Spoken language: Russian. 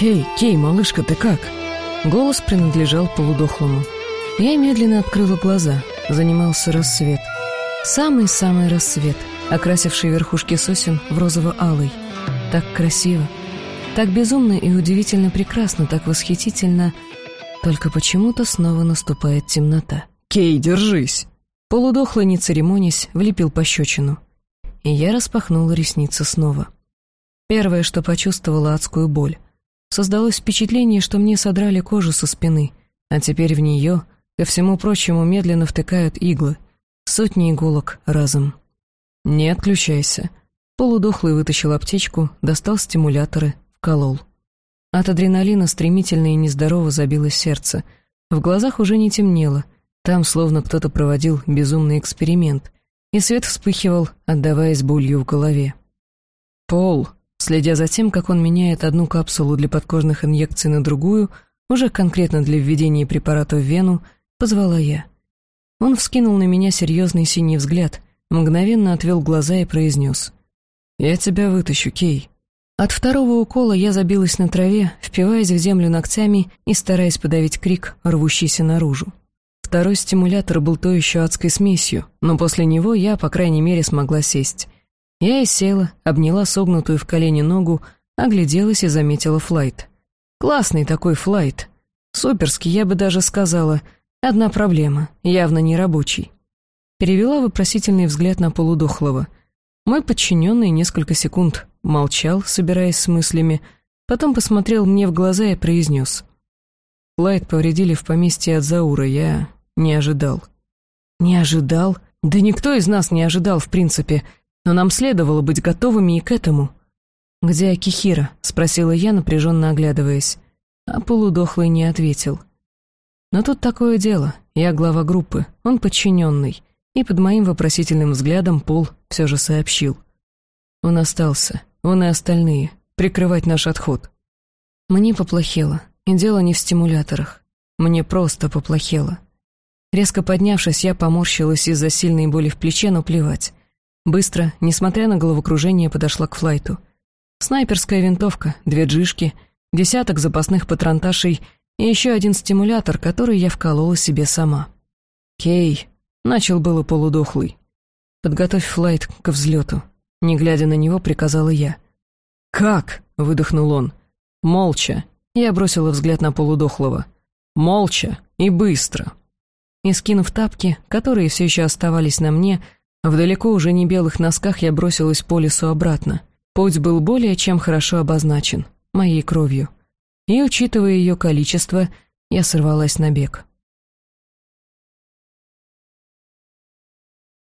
«Кей, Кей, малышка, ты как?» Голос принадлежал полудохлому. Я медленно открыла глаза. Занимался рассвет. Самый-самый рассвет, окрасивший верхушки сосен в розово-алый. Так красиво. Так безумно и удивительно прекрасно, так восхитительно. Только почему-то снова наступает темнота. «Кей, держись!» Полудохлый, не церемонясь, влепил пощечину. И я распахнула ресницы снова. Первое, что почувствовала адскую боль. Создалось впечатление, что мне содрали кожу со спины, а теперь в нее, ко всему прочему, медленно втыкают иглы. Сотни иголок разом. «Не отключайся». Полудохлый вытащил аптечку, достал стимуляторы, вколол. От адреналина стремительно и нездорово забилось сердце. В глазах уже не темнело. Там словно кто-то проводил безумный эксперимент. И свет вспыхивал, отдаваясь болью в голове. «Пол!» Следя за тем, как он меняет одну капсулу для подкожных инъекций на другую, уже конкретно для введения препарата в вену, позвала я. Он вскинул на меня серьезный синий взгляд, мгновенно отвел глаза и произнес. «Я тебя вытащу, Кей». От второго укола я забилась на траве, впиваясь в землю ногтями и стараясь подавить крик, рвущийся наружу. Второй стимулятор был то еще адской смесью, но после него я, по крайней мере, смогла сесть — я и села, обняла согнутую в колени ногу, огляделась и заметила флайт. Классный такой флайт. Суперский, я бы даже сказала. Одна проблема, явно не рабочий. Перевела вопросительный взгляд на полудохлого. Мой подчиненный несколько секунд молчал, собираясь с мыслями, потом посмотрел мне в глаза и произнес. Флайт повредили в поместье от Заура, я не ожидал. Не ожидал? Да никто из нас не ожидал, в принципе, — но нам следовало быть готовыми и к этому. «Где Акихира?» — спросила я, напряженно оглядываясь. А полудохлый не ответил. Но тут такое дело. Я глава группы, он подчиненный. И под моим вопросительным взглядом Пол все же сообщил. Он остался, он и остальные. Прикрывать наш отход. Мне поплохело. И дело не в стимуляторах. Мне просто поплохело. Резко поднявшись, я поморщилась из-за сильной боли в плече, но плевать. Быстро, несмотря на головокружение, подошла к флайту. Снайперская винтовка, две джишки, десяток запасных патронташей и еще один стимулятор, который я вколола себе сама. «Кей», — начал было полудохлый. «Подготовь флайт к взлету». Не глядя на него, приказала я. «Как?» — выдохнул он. «Молча». Я бросила взгляд на полудохлого. «Молча и быстро». И, скинув тапки, которые все еще оставались на мне, — в далеко уже не белых носках я бросилась по лесу обратно. Путь был более чем хорошо обозначен, моей кровью. И, учитывая ее количество, я сорвалась на бег.